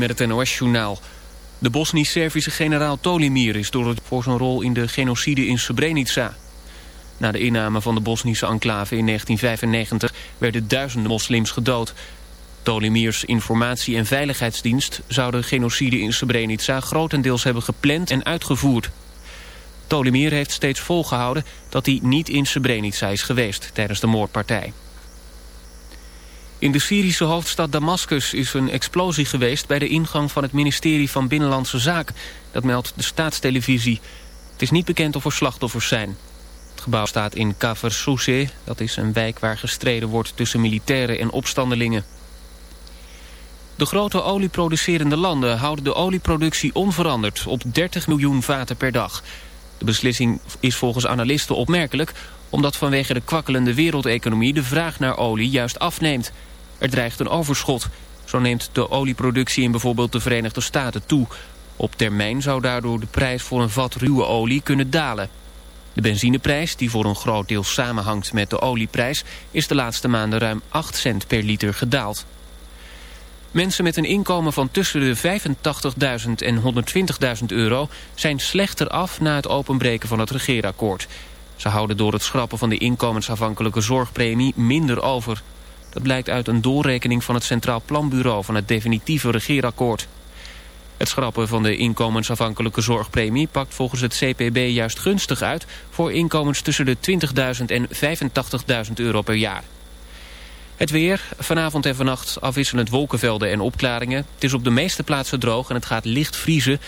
met het NOS-journaal. De Bosnisch-Servische generaal Tolimir is door voor zijn rol in de genocide in Srebrenica. Na de inname van de Bosnische enclave in 1995 werden duizenden moslims gedood. Tolimirs informatie- en veiligheidsdienst zou de genocide in Srebrenica grotendeels hebben gepland en uitgevoerd. Tolimir heeft steeds volgehouden dat hij niet in Srebrenica is geweest tijdens de moordpartij. In de Syrische hoofdstad Damascus is een explosie geweest... bij de ingang van het ministerie van Binnenlandse Zaken. Dat meldt de staatstelevisie. Het is niet bekend of er slachtoffers zijn. Het gebouw staat in Kafr. Dat is een wijk waar gestreden wordt tussen militairen en opstandelingen. De grote olieproducerende landen houden de olieproductie onveranderd... op 30 miljoen vaten per dag. De beslissing is volgens analisten opmerkelijk omdat vanwege de kwakkelende wereldeconomie de vraag naar olie juist afneemt. Er dreigt een overschot. Zo neemt de olieproductie in bijvoorbeeld de Verenigde Staten toe. Op termijn zou daardoor de prijs voor een vat ruwe olie kunnen dalen. De benzineprijs, die voor een groot deel samenhangt met de olieprijs... is de laatste maanden ruim 8 cent per liter gedaald. Mensen met een inkomen van tussen de 85.000 en 120.000 euro... zijn slechter af na het openbreken van het regeerakkoord. Ze houden door het schrappen van de inkomensafhankelijke zorgpremie minder over. Dat blijkt uit een doorrekening van het Centraal Planbureau van het definitieve regeerakkoord. Het schrappen van de inkomensafhankelijke zorgpremie pakt volgens het CPB juist gunstig uit voor inkomens tussen de 20.000 en 85.000 euro per jaar. Het weer, vanavond en vannacht afwisselend wolkenvelden en opklaringen. Het is op de meeste plaatsen droog en het gaat licht vriezen.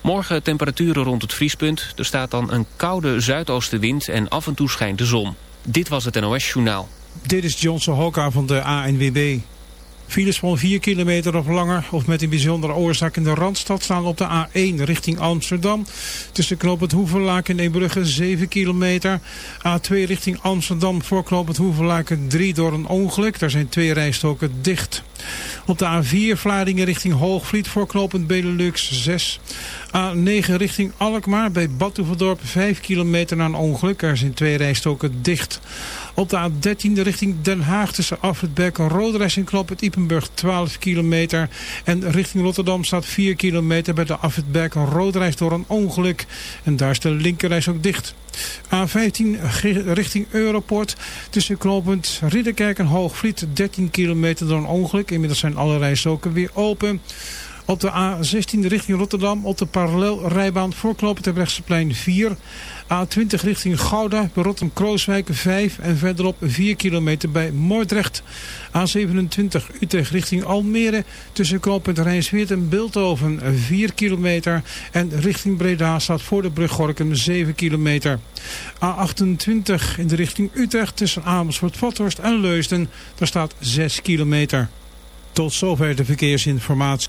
Morgen temperaturen rond het vriespunt. Er staat dan een koude zuidoostenwind en af en toe schijnt de zon. Dit was het NOS Journaal. Dit is Johnson Hoka van de ANWB. Files van 4 kilometer of langer of met een bijzondere oorzaak in de Randstad staan op de A1 richting Amsterdam. Tussen Knoop het Hoevenlaken en Eembrugge 7 kilometer. A2 richting Amsterdam voor Knoop het Hoevenlaken 3 door een ongeluk. Daar zijn twee rijstoken dicht. Op de A4 Vlaardingen richting Hoogvliet voor knooppunt Benelux 6. A9 richting Alkmaar bij Badhoevedorp 5 kilometer na een ongeluk. Er zijn twee rijstoken dicht. Op de A13 richting Den Haag tussen Afritberg en Roderijs en Knop het Ipenburg 12 kilometer. En richting Rotterdam staat 4 kilometer bij de Afritberg en Roderijs door een ongeluk. En daar is de linkerreis ook dicht. A15 richting Europort tussen knooppunt Ridderkerk en Hoogvliet 13 kilometer door een ongeluk. Inmiddels zijn alle rijstroken weer open. Op de A16 richting Rotterdam op de parallelrijbaan voor knooppunt plein 4. A20 richting Gouda bij Rotterdam-Krooswijk 5 en verderop 4 kilometer bij Moordrecht. A27 Utrecht richting Almere tussen knooppunt Rijnsweert en Beeldhoven 4 kilometer. En richting Breda staat voor de brug Gorkum 7 kilometer. A28 in de richting Utrecht tussen Amersfoort-Vathorst en Leusden. Daar staat 6 kilometer. Tot zover de verkeersinformatie.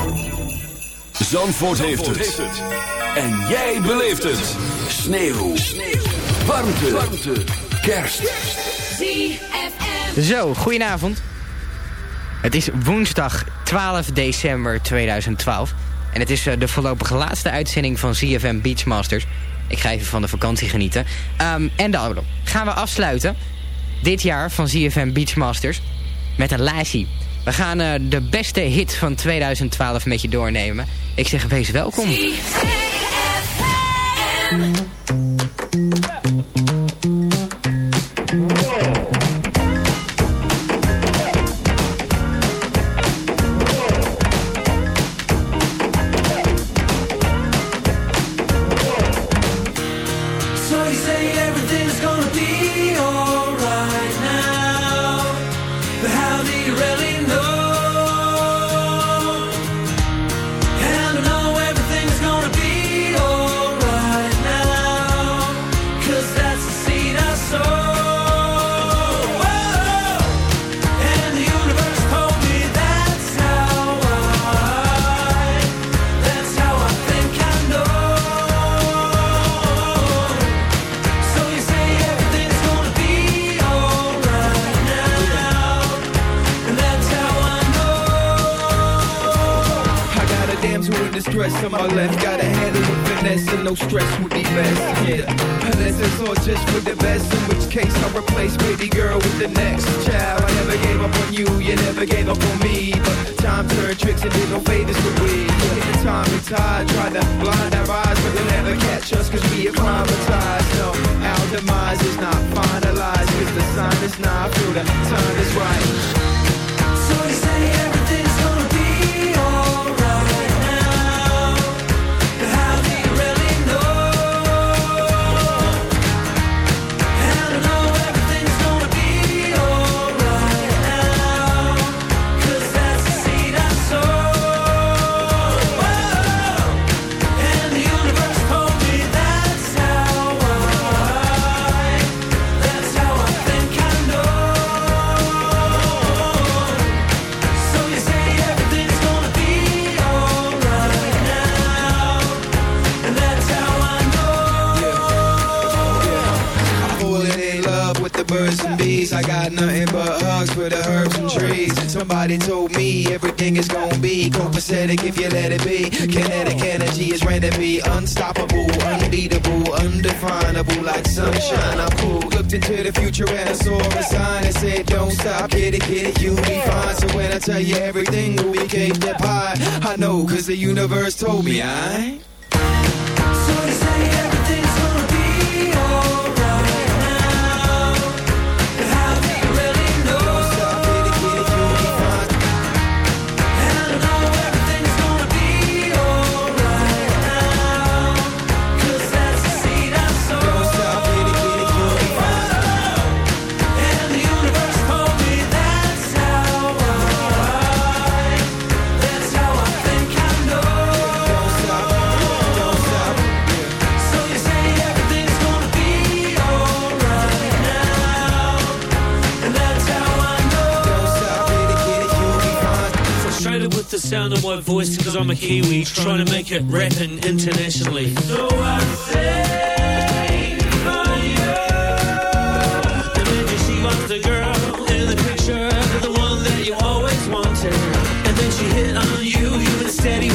Zandvoort, heeft, het. En jij beleeft het. Sneeuw. Warmte. Warmte. Kerst. ZFM. Zo, goedenavond. Het is woensdag 12 december 2012. En het is eh, de voorlopige laatste uitzending van ZFM Beachmasters. Ik ga even van de vakantie genieten. Ehm, en dan gaan we afsluiten. Dit jaar van ZFM Beachmasters. Met een lijstje. We gaan eh, de beste hit van 2012 met je doornemen. Ik zeg wees welkom. Somebody told me everything is gonna be copacetic if you let it be. Kinetic energy is ready to be unstoppable, unbeatable, undefinable, like sunshine. I'm cool. Looked into the future and I saw a sign that said, Don't stop, get it, get it, you'll be fine. So when I tell you everything cake that pie, I know, cause the universe told me I. voice because I'm a Kiwi trying to make it rapping internationally. So I say you. The girl in the picture, the one that you always wanted. And then she hit on you, you were steady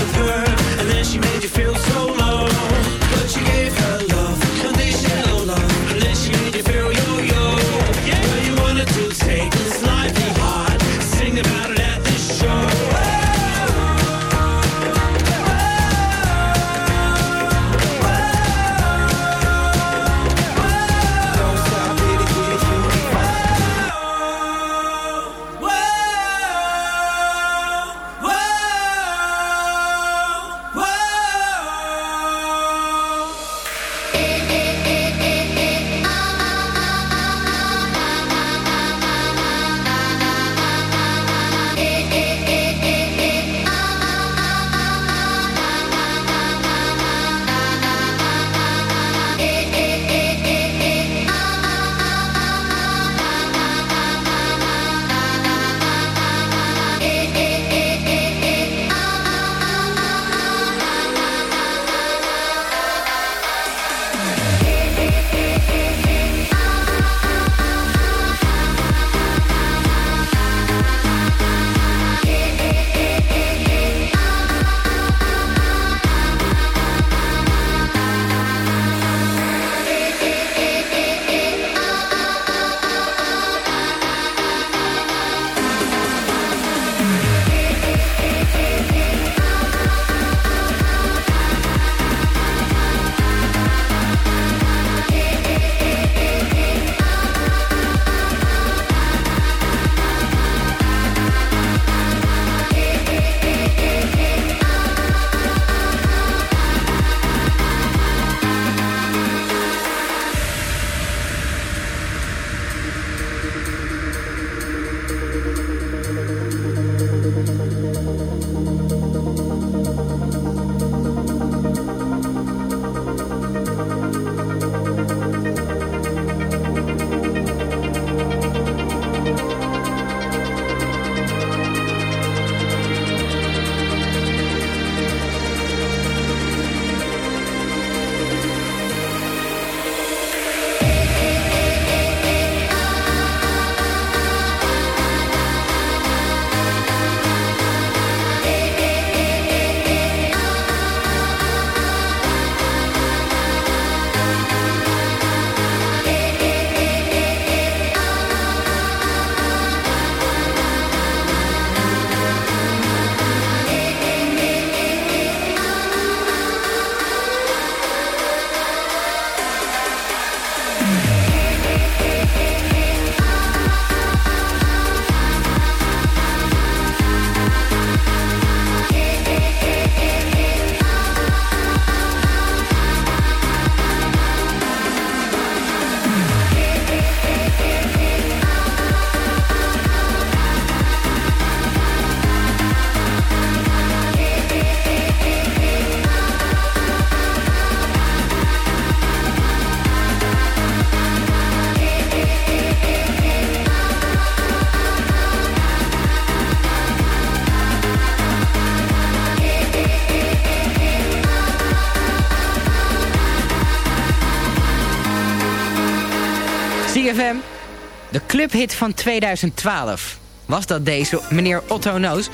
clubhit van 2012. Was dat deze, meneer Otto Noos.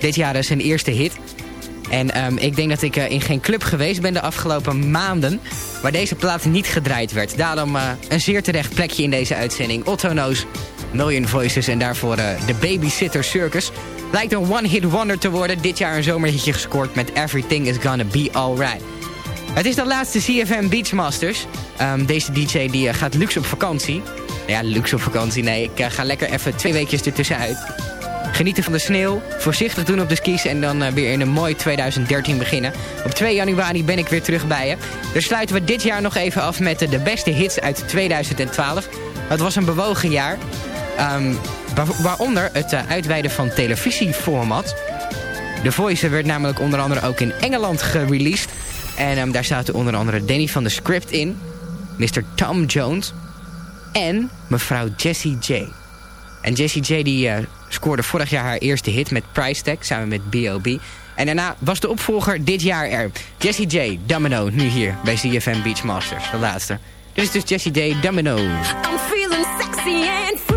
Dit jaar is zijn eerste hit. En ehm, ik denk dat ik eh, in geen club geweest ben de afgelopen maanden... waar deze plaat niet gedraaid werd. Daarom eh, een zeer terecht plekje in deze uitzending. Otto Noos, Million Voices en daarvoor eh, de Babysitter Circus. Lijkt een one-hit wonder te worden. Dit jaar een zomerhitje gescoord met Everything is Gonna Be Alright. Het is de laatste CFM Beachmasters. Ehm, deze DJ die gaat luxe op vakantie. Ja, luxe vakantie, nee. Ik eh, ga lekker even twee weekjes ertussenuit. Genieten van de sneeuw, voorzichtig doen op de skis... en dan eh, weer in een mooi 2013 beginnen. Op 2 januari ben ik weer terug bij je. Dus sluiten we dit jaar nog even af met eh, de beste hits uit 2012. Het was een bewogen jaar. Ehm, waar- waaronder het uitweiden van televisieformat. The Voice werd namelijk onder andere ook in Engeland gereleased. En ehm, daar zaten onder andere Danny van de Script in. Mr. Tom Jones. En mevrouw Jessie J. En Jessie J die eh, scoorde vorig jaar haar eerste hit met Price Tag samen met B.O.B. En daarna was de opvolger dit jaar er. Jessie J, Domino, nu hier bij CFM Beachmasters, de laatste. Dit is dus Jessie J, Domino. I'm feeling sexy and free.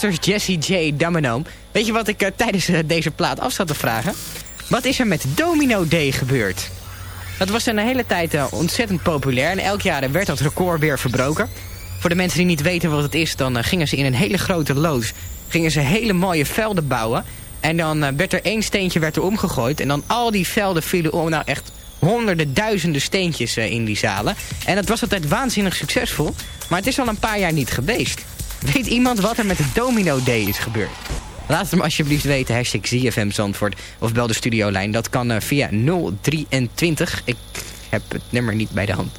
Jesse J. Domino. Weet je wat ik eh, tijdens eh, deze plaat af zat te vragen? Wat is er met Domino Day gebeurd? Dat was een hele tijd eh, ontzettend populair en elk jaar werd dat record weer verbroken. Voor de mensen die niet weten wat het is, dan gingen ze in een hele grote loods... gingen ze hele mooie velden bouwen. En dan werd er één steentje werd er omgegooid. En dan al die velden vielen. Nou echt honderden, duizenden steentjes in die zalen. En dat was altijd waanzinnig succesvol. Maar het is al een paar jaar niet geweest. Weet iemand wat er met de Domino Day is gebeurd? Laat het hem alsjeblieft weten, hashtag ZFM Zandvoort. Of bel de studiolijn. Dat kan eh, via 023. Ik heb het nummer niet bij de hand.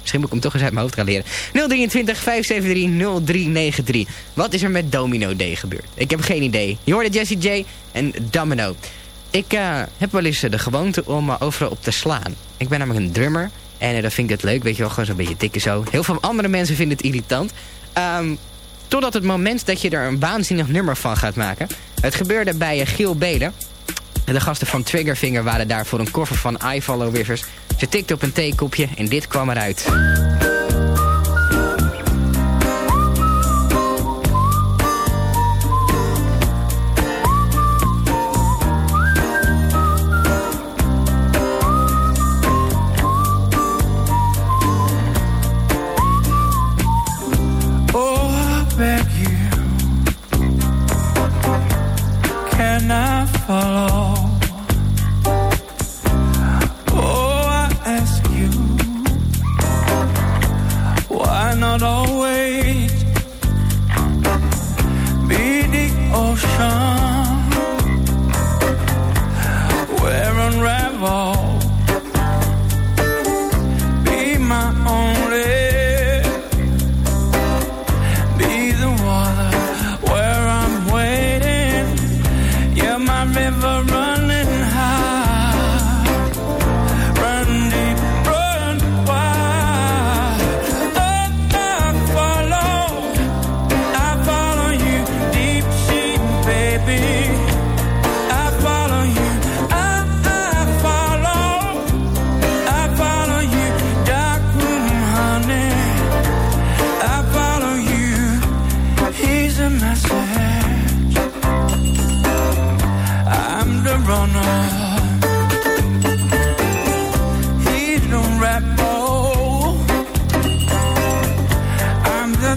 Misschien moet ik hem toch eens uit mijn hoofd gaan leren. 023 573 0393. Wat is er met Domino Day gebeurd? Ik heb geen idee. Je hoorde Jesse J en Domino. Ik eh, heb wel eens eh, de gewoonte om uh, overal op te slaan. Ik ben namelijk een drummer. En dat vind ik het leuk, weet je wel, gewoon zo'n beetje tikken zo. Heel veel andere mensen vinden het irritant. Ehm, totdat het moment dat je er een waanzinnig nummer van gaat maken. Het gebeurde bij uh, Giel Belen. De gasten van Triggerfinger waren daar voor een cover van I Follow Rivers. Ze tikte op een theekopje en dit kwam eruit.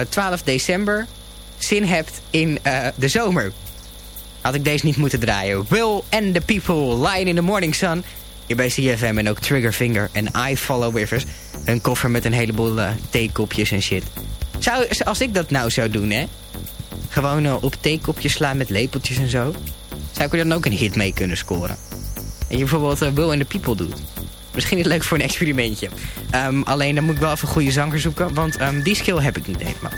12 december zin hebt in eh, de zomer. Had ik deze niet moeten draaien. Will and the People, Lion in the Morning Sun. Hier bij CFM en ook Triggerfinger en I Follow Rivers. Een koffer met een heleboel eh, theekopjes en shit. Zou, als ik dat nou zou doen, hè. Gewoon eh, op theekopjes slaan met lepeltjes en zo. Zou ik er dan ook een hit mee kunnen scoren. En je bijvoorbeeld eh, Will and the People doet. Misschien is het leuk voor een experimentje. Ehm, alleen dan moet ik wel even goede zanger zoeken. Want ehm, die skill heb ik niet helemaal.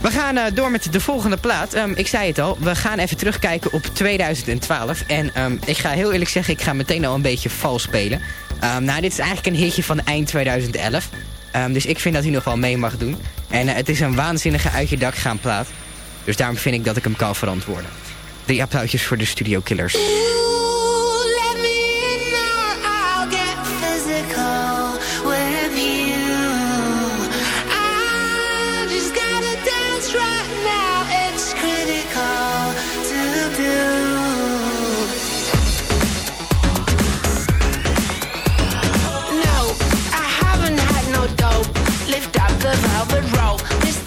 We gaan eh, door met de volgende plaat. Ehm, ik zei het al, we gaan even terugkijken op 2012. En ik ga heel eerlijk zeggen, ik ga meteen al een beetje vals spelen. Nou, dit is eigenlijk een hitje van eind 2011. Ehm, dus ik vind dat hij nog wel mee mag doen. En eh, het is een waanzinnige uit je dak gaan plaat. Dus daarom vind ik dat ik hem kan verantwoorden. Drie applausjes voor de Studio Killers.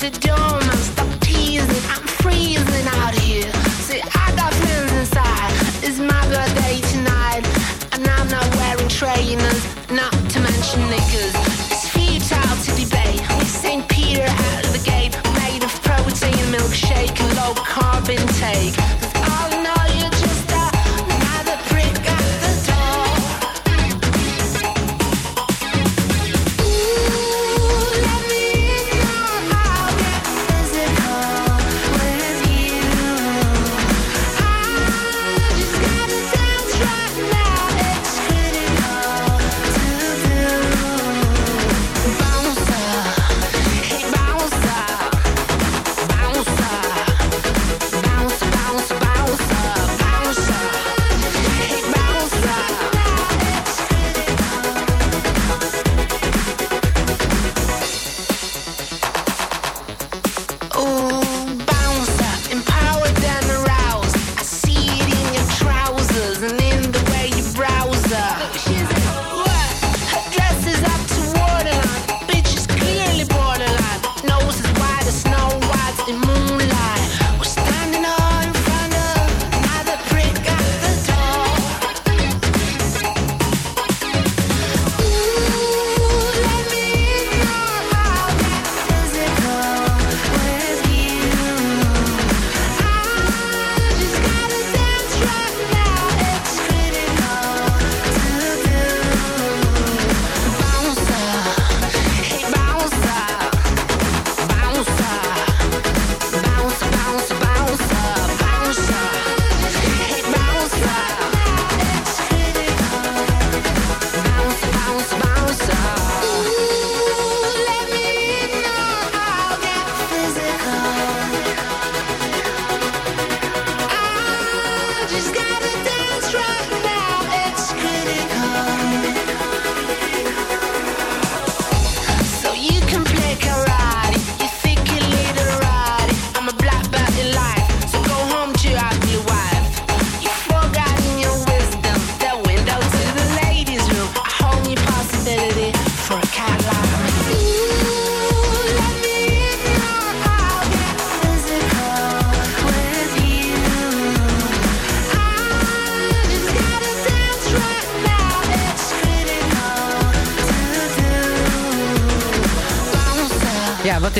Rope, Mr.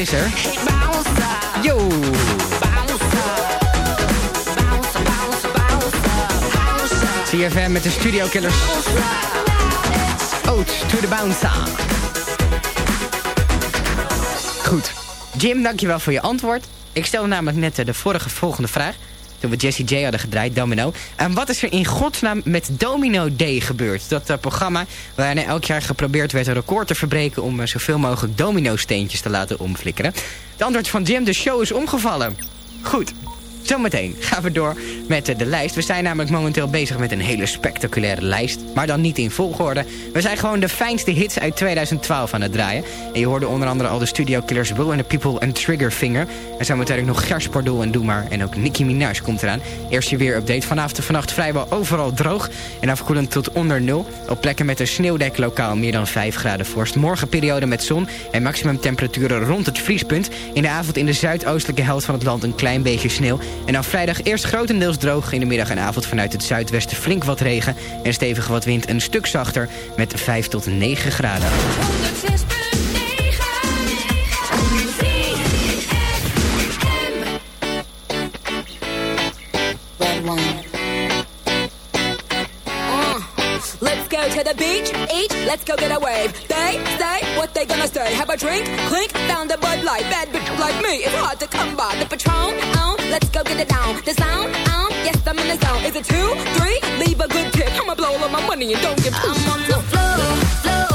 is er? Yo! CFM met de Studio Killers. Oat to the bounce. Goed. Jim, dankjewel voor je antwoord. Ik stelde namelijk net eh, de vorige volgende vraag. Toen we Jesse J hadden gedraaid, Domino. En wat is er in godsnaam met Domino Day gebeurd? Dat eh, programma waarin elk jaar geprobeerd werd een record te verbreken... om eh, zoveel mogelijk domino-steentjes te laten omflikkeren. De antwoord van Jim, de show is omgevallen. Goed. Zometeen gaan we door met eh, de lijst. We zijn namelijk momenteel bezig met een hele spectaculaire lijst. Maar dan niet in volgorde. We zijn gewoon de fijnste hits uit 2012 aan het draaien. En je hoorde onder andere al de Studio Killers Will and the People en Triggerfinger. En zometeen ook nog Gers Pardoel en Doe Maar. En ook Nicki Minaj komt eraan. Eerst je weer update. Vanavond en vannacht vrijwel overal droog. En afkoelend tot onder nul. Op plekken met een sneeuwdek lokaal meer dan 5 graden vorst. Morgen periode met zon en maximum temperaturen rond het vriespunt. In de avond in de zuidoostelijke helft van het land een klein beetje sneeuw. En dan vrijdag eerst grotendeels droog. In de middag en avond vanuit het zuidwesten flink wat regen. En stevig wat wind een stuk zachter met 5 tot 9 graden. To the beach, eat, let's go get a wave. They say what they gonna say. Have a drink, clink, found a Bud Light. Bad bitch like me, it's hard to come by. The Patron, on, let's go get it down. The sound, on, yes, I'm in the zone. Is it two, three? Leave a good tip. I'ma blow all of my money and don't give I'm on the floor, floor.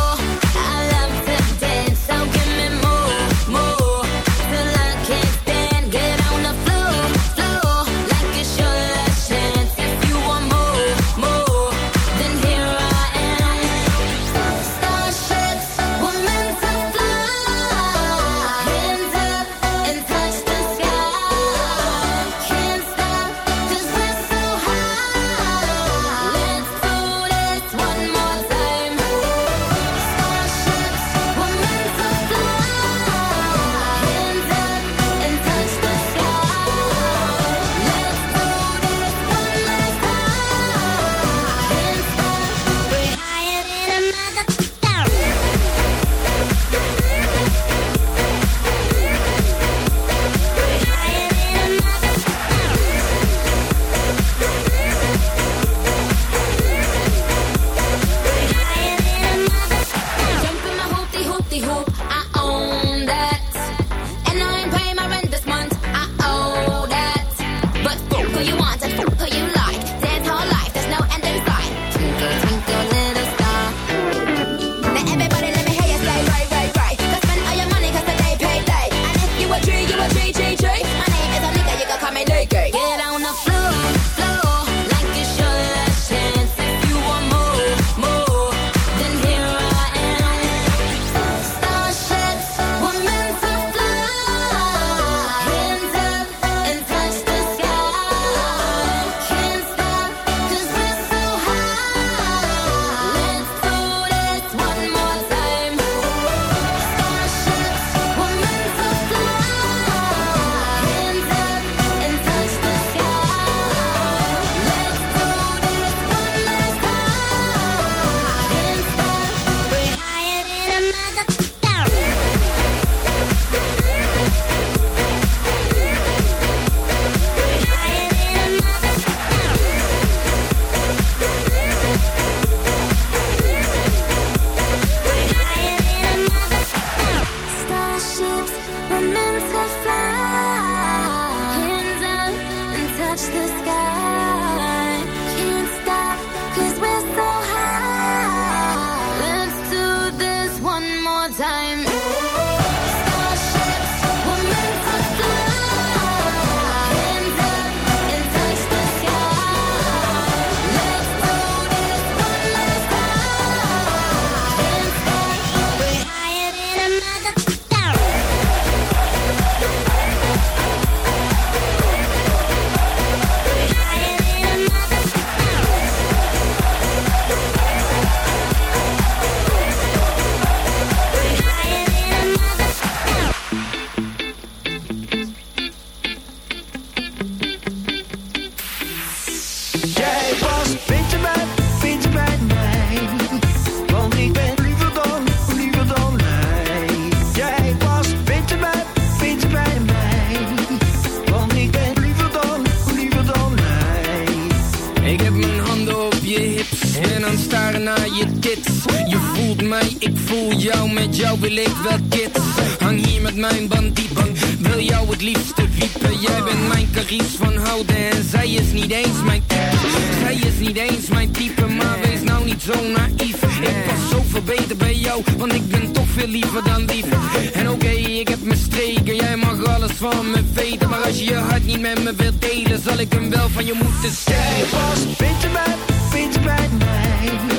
Niet eens mijn type. Zij is niet eens mijn type. Maar wees nou niet zo naïef. Ik was zoveel beter bij jou. Want ik ben toch veel liever dan lief. En oké, ik heb mijn streken. Jij mag alles van me weten. Maar als je je hart niet met me wilt delen. Zal ik hem wel van je moeten stelen. was beetje bij mij.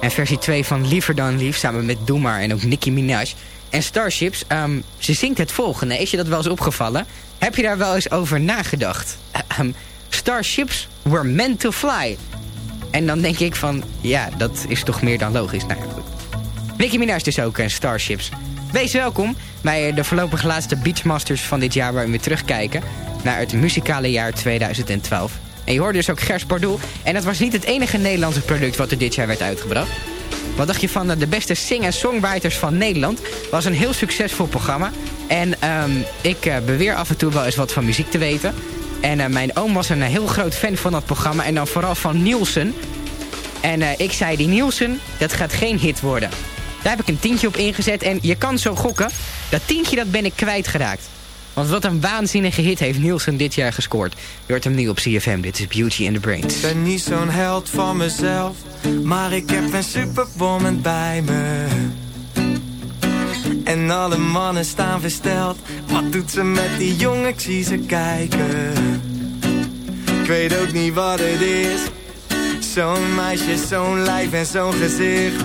En versie 2 van Liever dan Lief, samen met Doe Maar en ook Nicki Minaj. En Starships, ehm, ze zingt het volgende. Is je dat wel eens opgevallen? Heb je daar wel eens over nagedacht? Ehm, Starships were meant to fly. En dan denk ik van, ja, dat is toch meer dan logisch. Nou ja, goed. Nicki Minaj dus ook en Starships. Wees welkom bij de voorlopig laatste Beachmasters van dit jaar... waarin we terugkijken naar het muzikale jaar 2012. En je hoorde dus ook Gers Pardoel. En dat was niet het enige Nederlandse product wat er dit jaar werd uitgebracht. Wat dacht je van eh, de beste sing- en songwriters van Nederland? Was een heel succesvol programma. En ehm, ik eh, beweer af en toe wel eens wat van muziek te weten. En eh, mijn oom was een heel groot fan van dat programma. En dan vooral van Nielsen. En ik zei, die Nielsen, dat gaat geen hit worden. Daar heb ik een tientje op ingezet. En je kan zo gokken, dat tientje dat ben ik kwijtgeraakt. Want wat een waanzinnige hit heeft Nielsen dit jaar gescoord. Je hoort hem nu op CFM. Dit is Beauty and the Brains. Ik ben niet zo'n held van mezelf, maar ik heb een superwoman bij me. En alle mannen staan versteld. Wat doet ze met die jongen? Ik zie ze kijken. Ik weet ook niet wat het is. Zo'n meisje, zo'n lijf en zo'n gezicht.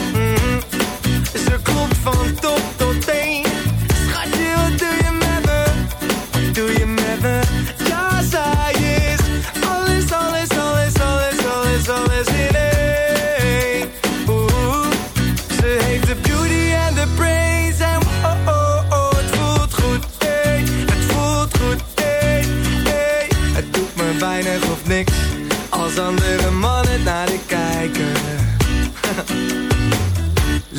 Van top tot teen. Schatje, wat doe je met me? Doe je met me? Ja, zij is alles, alles, alles, alles, alles, alles in één. Oeh, ze heeft de beauty en de brains en oh, oh, oh, het voelt goed, het voelt goed, hey. Het doet me weinig of niks als andere mannen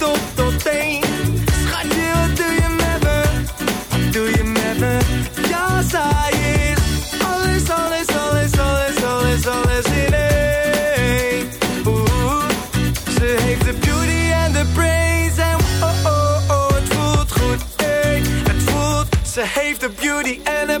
Top tot teen. Schatje, wat doe je met me? Wat doe je met me? Ja, zij is alles, alles, alles, alles, alles, alles in één. Oeh, ze heeft de beauty en de brains en oh, oh, oh, het voelt goed, hey. Het voelt, ze heeft de beauty en de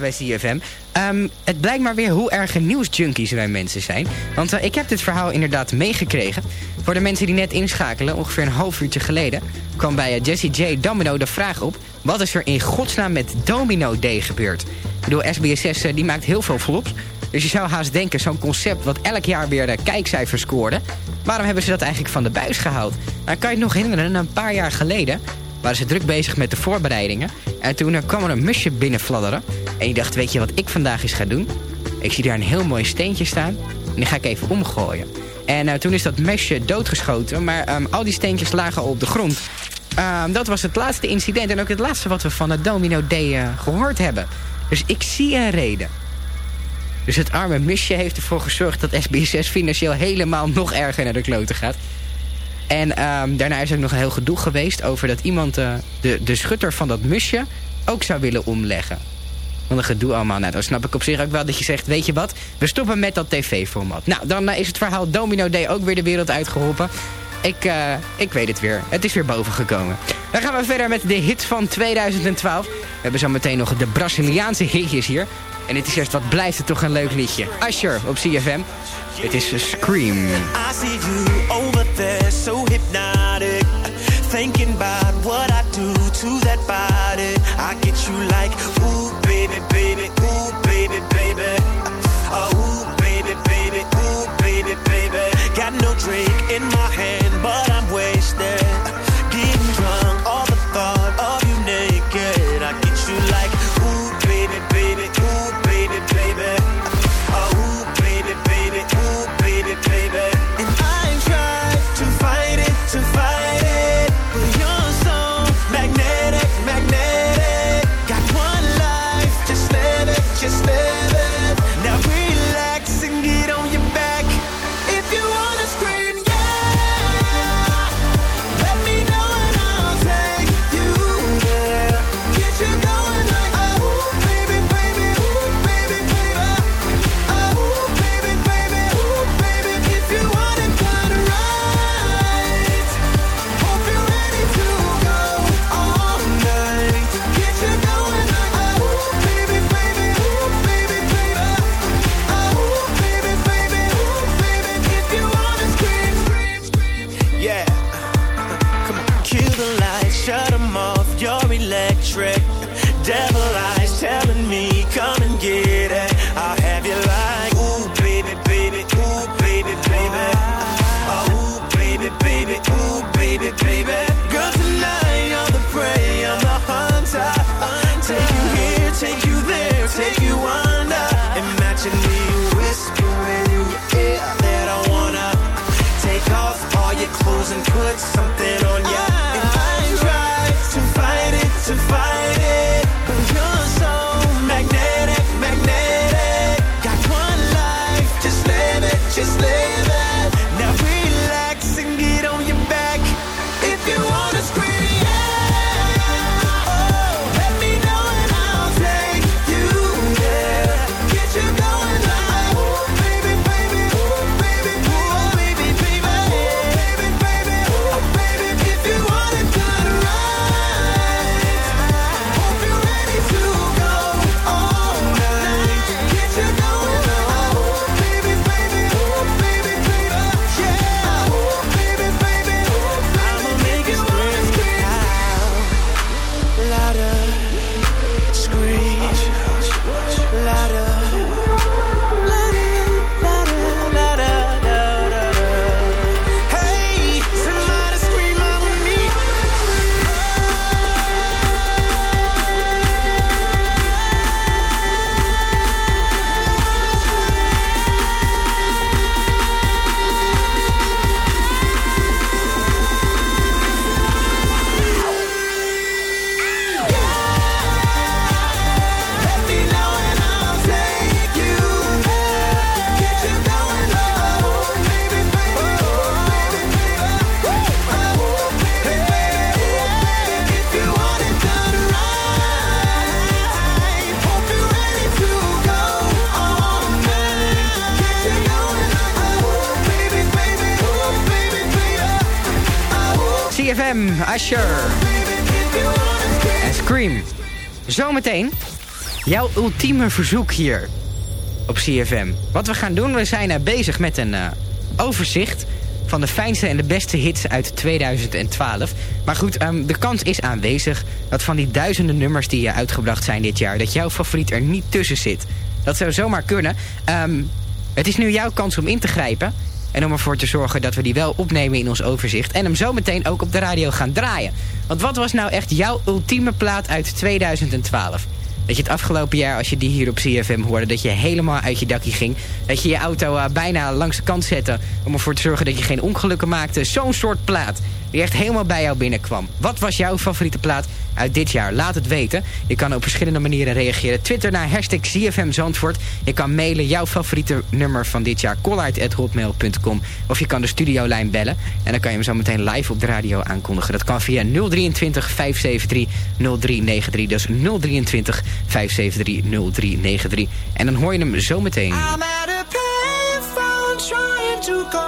Bij CFM. Ehm, het blijkt maar weer hoe erg nieuwsjunkies wij mensen zijn. Want eh, ik heb dit verhaal inderdaad meegekregen. Voor de mensen die net inschakelen, ongeveer een half uurtje geleden... kwam bij eh, Jesse J. Domino de vraag op... wat is er in godsnaam met Domino Day gebeurd? Ik bedoel, SBSS eh, die maakt heel veel flops. Dus je zou haast denken, zo'n concept wat elk jaar weer de kijkcijfers scoorde... waarom hebben ze dat eigenlijk van de buis gehaald? Nou, kan je het nog herinneren, een paar jaar geleden waren ze druk bezig met de voorbereidingen. En toen kwam er een musje binnenfladderen. En die dacht, weet je wat ik vandaag eens ga doen? Ik zie daar een heel mooi steentje staan. En die ga ik even omgooien. En eh, toen is dat mesje doodgeschoten. Maar ehm, al die steentjes lagen al op de grond. Ehm, dat was het laatste incident. En ook het laatste wat we van het Domino Day eh, gehoord hebben. Dus ik zie een reden. Dus het arme musje heeft ervoor gezorgd dat SBSS financieel helemaal nog erger naar de kloten gaat. En ehm, daarna is er ook nog een heel gedoe geweest over dat iemand eh, de, de schutter van dat musje ook zou willen omleggen. Wat een gedoe allemaal. Nou, dan snap ik op zich ook wel dat je zegt, weet je wat, we stoppen met dat tv-format. Nou, dan eh, is het verhaal Domino Day ook weer de wereld uitgeholpen. Ik, eh, ik weet het weer. Het is weer boven gekomen. Dan gaan we verder met de hits van 2012. We hebben zo meteen nog de Braziliaanse hitjes hier. En dit is eerst wat blijft het toch een leuk liedje. Usher op CFM. Dit is Scream. I see you over there, so hypnotic. Thinking about what I do to that body. I get you like, ooh, baby, baby, ooh, baby, baby. Oh, ooh, jouw ultieme verzoek hier op CFM. Wat we gaan doen, we zijn eh, bezig met een eh, overzicht van de fijnste en de beste hits uit 2012. Maar goed, ehm, de kans is aanwezig dat van die duizenden nummers die uh, uitgebracht zijn dit jaar... dat jouw favoriet er niet tussen zit. Dat zou zomaar kunnen. Ehm, het is nu jouw kans om in te grijpen... En om ervoor te zorgen dat we die wel opnemen in ons overzicht. En hem zometeen ook op de radio gaan draaien. Want wat was nou echt jouw ultieme plaat uit 2012? Dat je het afgelopen jaar, als je die hier op CFM hoorde... dat je helemaal uit je dakkie ging. Dat je je auto uh, bijna langs de kant zette... om ervoor te zorgen dat je geen ongelukken maakte. Zo'n soort plaat die echt helemaal bij jou binnenkwam. Wat was jouw favoriete plaat uit dit jaar? Laat het weten. Je kan op verschillende manieren reageren. Twitter naar hashtag CFM Zandvoort. Je kan mailen jouw favoriete nummer van dit jaar... collard.hotmail.com Of je kan de studiolijn bellen. En dan kan je hem zo meteen live op de radio aankondigen. Dat kan via 023 573 0393. Dus 023 573 0393. En dan hoor je hem zo meteen. I'm at a trying to call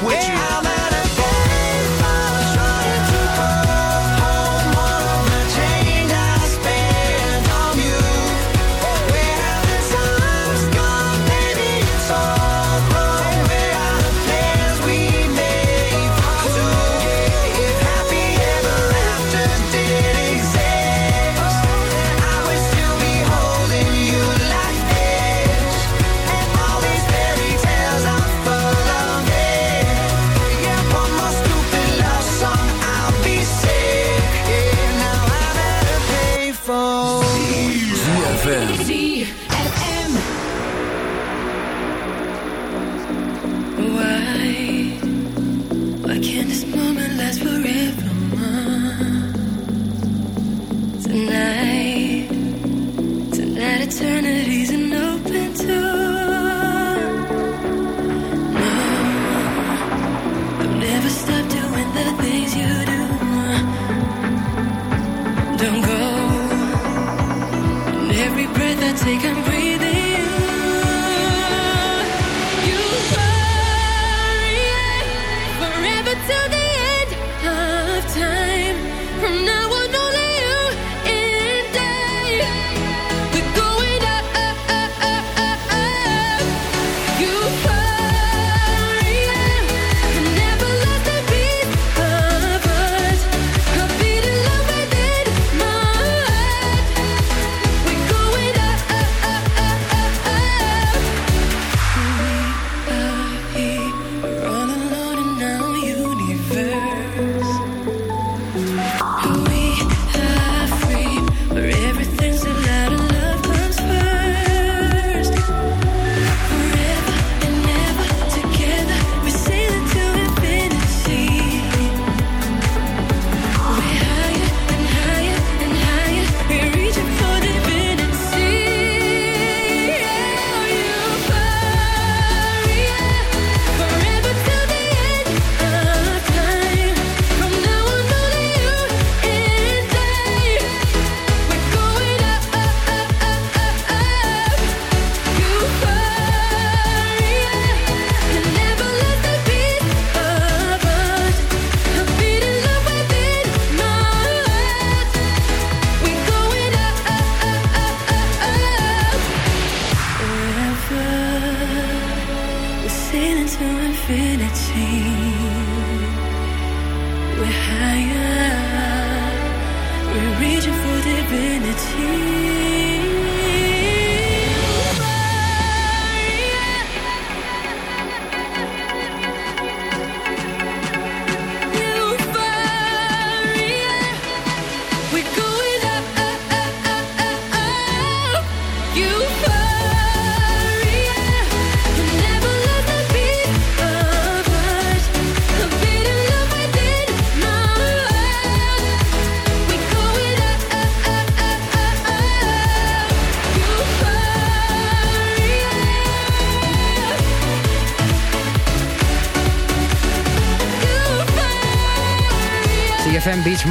with you.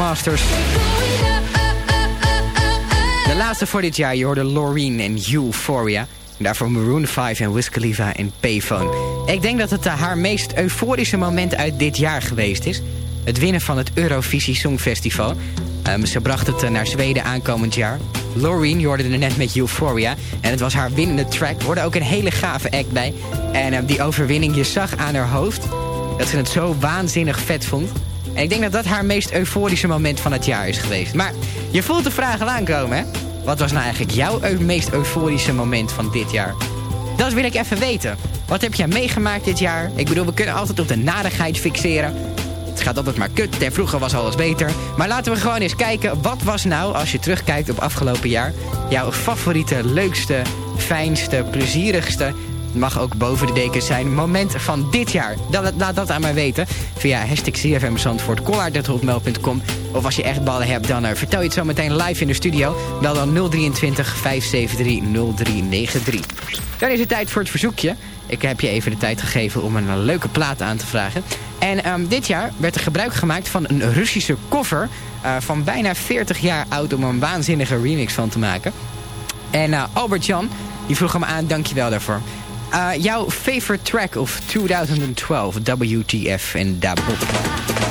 Beachmasters. De laatste voor dit jaar, je hoorde Loreen en Euphoria. Daarvoor Maroon 5 en Wiz Khalifa en Payphone. Ik denk dat het haar meest euforische moment uit dit jaar geweest is. Het winnen van het Eurovisie Songfestival. Ehm, ze bracht het eh, naar Zweden aankomend jaar. Loreen, je hoorde er net met Euphoria. En het was haar winnende track. Hoorde ook een hele gave act bij. En ehm, die overwinning, je zag aan haar hoofd... dat ze het zo waanzinnig vet vond. En ik denk dat dat haar meest euforische moment van het jaar is geweest. Maar je voelt de vraag al aankomen, hè? Wat was nou eigenlijk jouw meest euforische moment van dit jaar? Dat wil ik even weten. Wat heb jij meegemaakt dit jaar? Ik bedoel, we kunnen altijd op de narigheid fixeren. Het gaat altijd maar kut en vroeger was alles beter. Maar laten we gewoon eens kijken, wat was nou, als je terugkijkt op afgelopen jaar... jouw favoriete, leukste, fijnste, plezierigste... het mag ook boven de dekens zijn, moment van dit jaar. Laat dat aan mij weten via hashtag CFM Zandvoort. Of als je echt ballen hebt, dan eh, vertel je het zo meteen live in de studio. Bel dan 023 573 0393. Dan is het tijd voor het verzoekje. Ik heb je even de tijd gegeven om een eh, leuke plaat aan te vragen. En ehm, dit jaar werd er gebruik gemaakt van een Russische koffer... eh, van bijna 40 jaar oud om een waanzinnige remix van te maken. En eh, Albert Jan, die vroeg hem aan, dankjewel daarvoor. Eh, jouw favorite track of 2012, WTF en Dabop.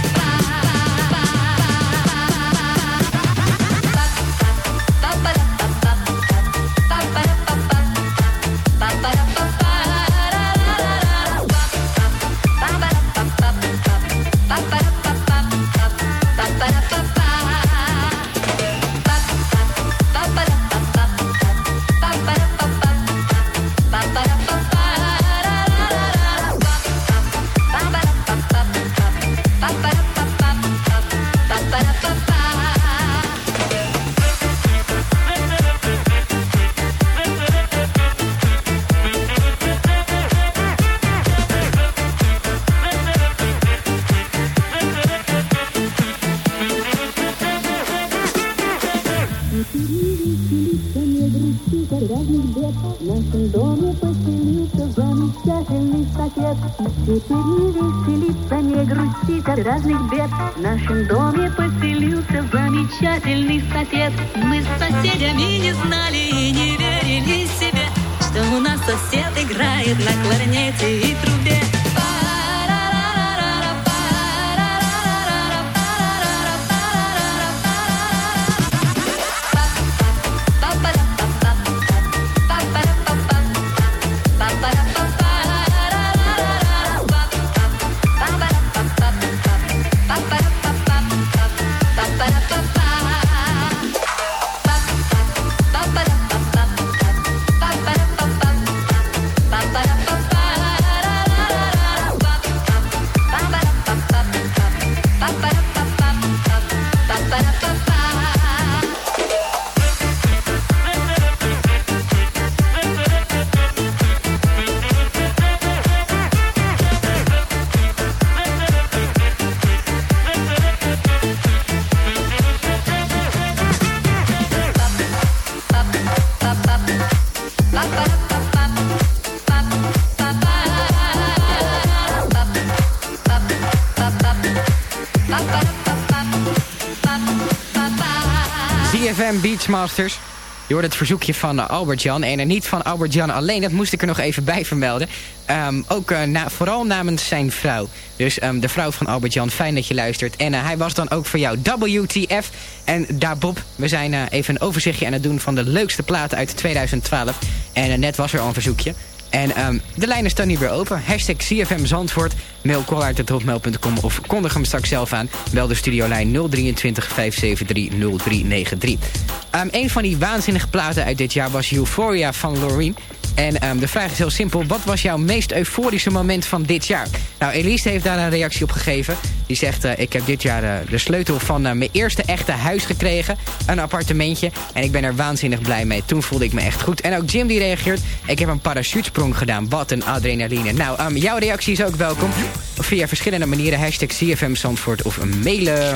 shut Beachmasters. Je hoort het verzoekje van eh, Albert-Jan. En er niet van Albert-Jan alleen, dat moest ik er nog even bij vermelden. Ehm, ook eh, vooral namens zijn vrouw. Dus ehm, de vrouw van Albert-Jan, fijn dat je luistert. En eh, hij was dan ook voor jou WTF. En daar Bob, we zijn even een overzichtje aan het doen... van de leukste platen uit 2012. En net was er al een verzoekje. En ehm, de lijnen staan nu weer open. Hashtag CFM Zandvoort. Mail kollaert.hotmail.com of kondig hem straks zelf aan. Bel de studiolijn 023 573 0393. Um, een van die waanzinnige platen uit dit jaar was Euphoria van Loreen. En um, de vraag is heel simpel. Wat was jouw meest euforische moment van dit jaar? Nou, Elise heeft daar een reactie op gegeven. Die zegt, uh, ik heb dit jaar uh, de sleutel van uh, mijn eerste echte huis gekregen. Een appartementje. En ik ben er waanzinnig blij mee. Toen voelde ik me echt goed. En ook Jim die reageert. Ik heb een parachutesprong gedaan. Wat een adrenaline. Nou, um, jouw reactie is ook welkom. Via verschillende manieren. Hashtag CFM Zandvoort of mailen.